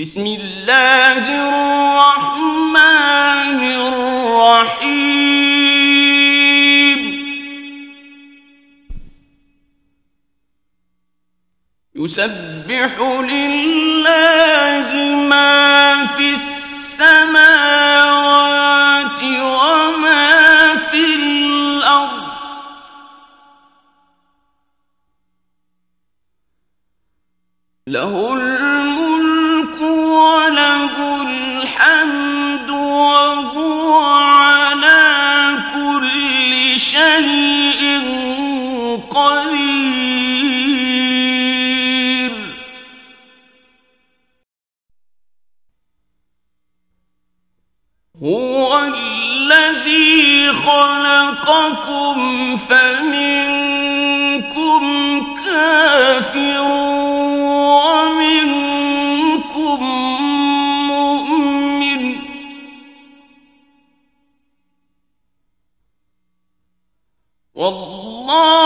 بسم اللہ الرحمن الرحیم يسبح لله ما في السماوات وما في الأرض. له هو الذي خلقكم فمنكم كافر ومنكم مؤمن والله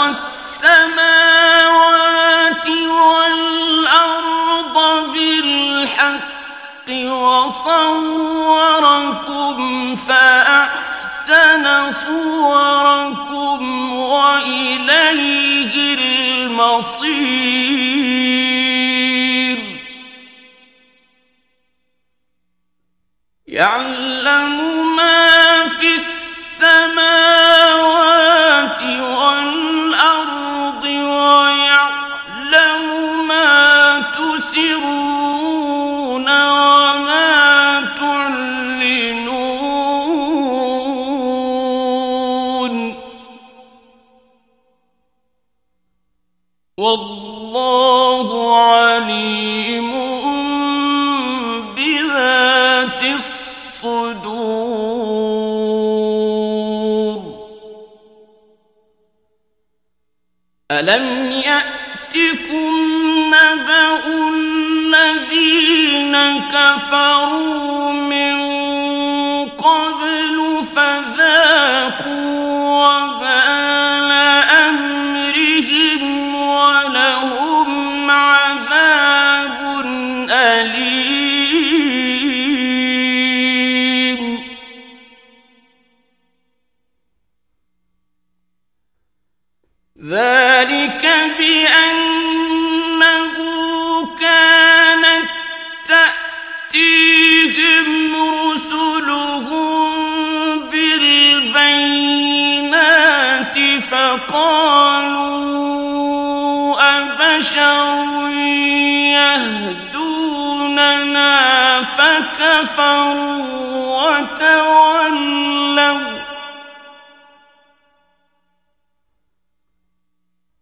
السماوات والأرض بالحق وصوركم فأحسن صوركم وإليه المصير. يعلم ما في السماوات ألم يأتكم نبأ الذين كفروا يهدوننا وتولوا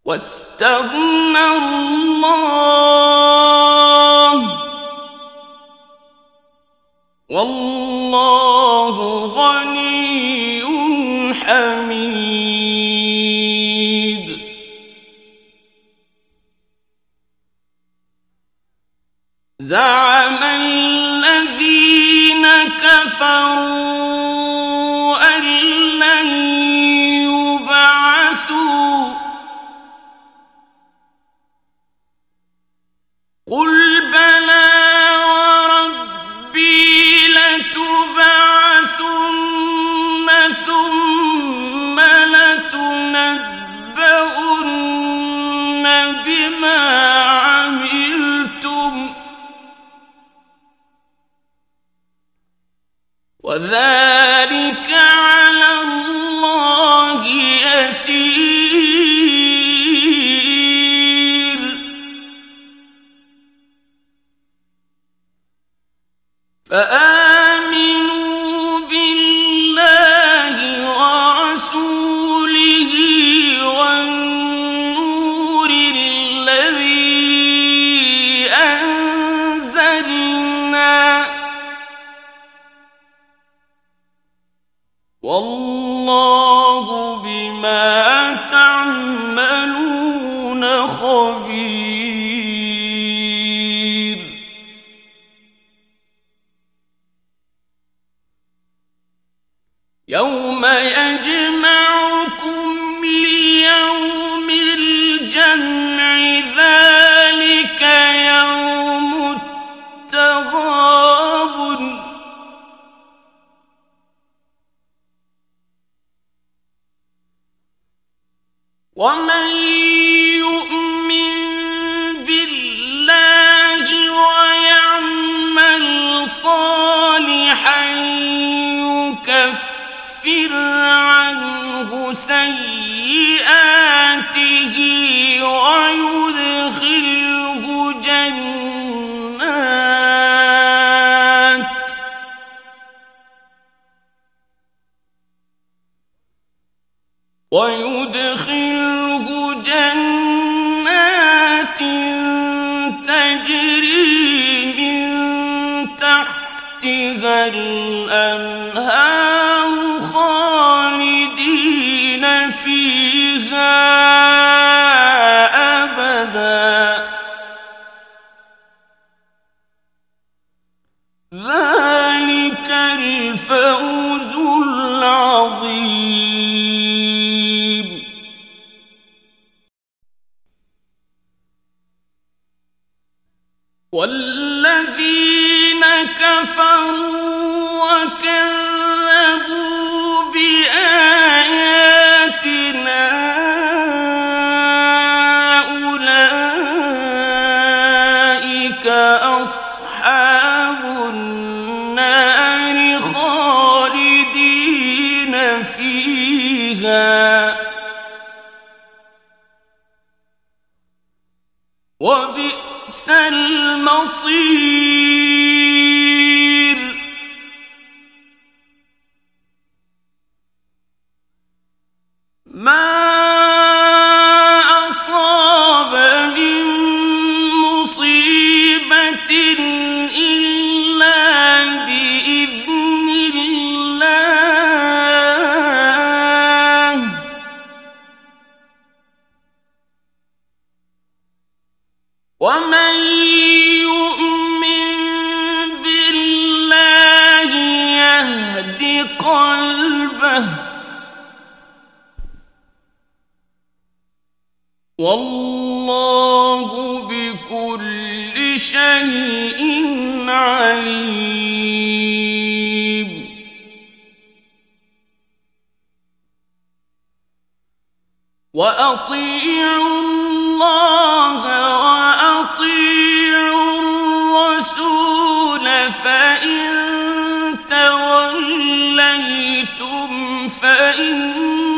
واستغنى الله والله غني حميد زعم والله بما يكفر عنه سيئاته ويدخله جنات ويدخله جنات تجري من تحتها الأنهار ذلك الفوز العظيم وال المصير. بكل شيء عليم. وأطيعوا الله وأطيعوا الرسول فإن توليتم فإنما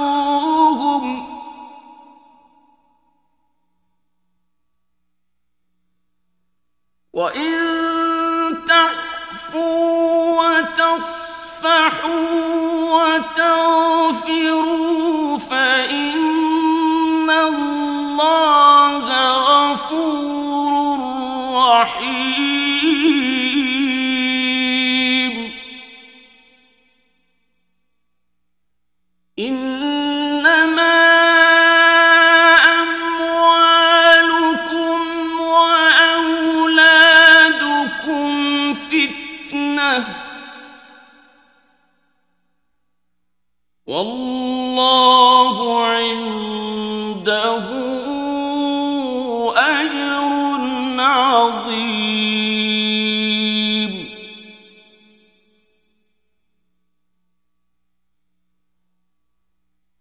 والله عنده أجر عظيم.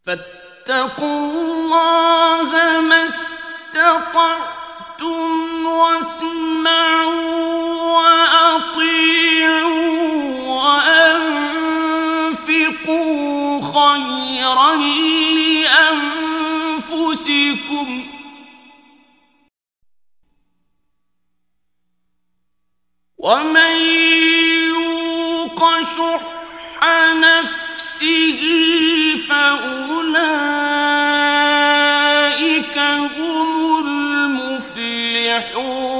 فاتقوا الله ما استطعتم واسمعوا ومن يوق شح نفسه فأولئك هم المفلحون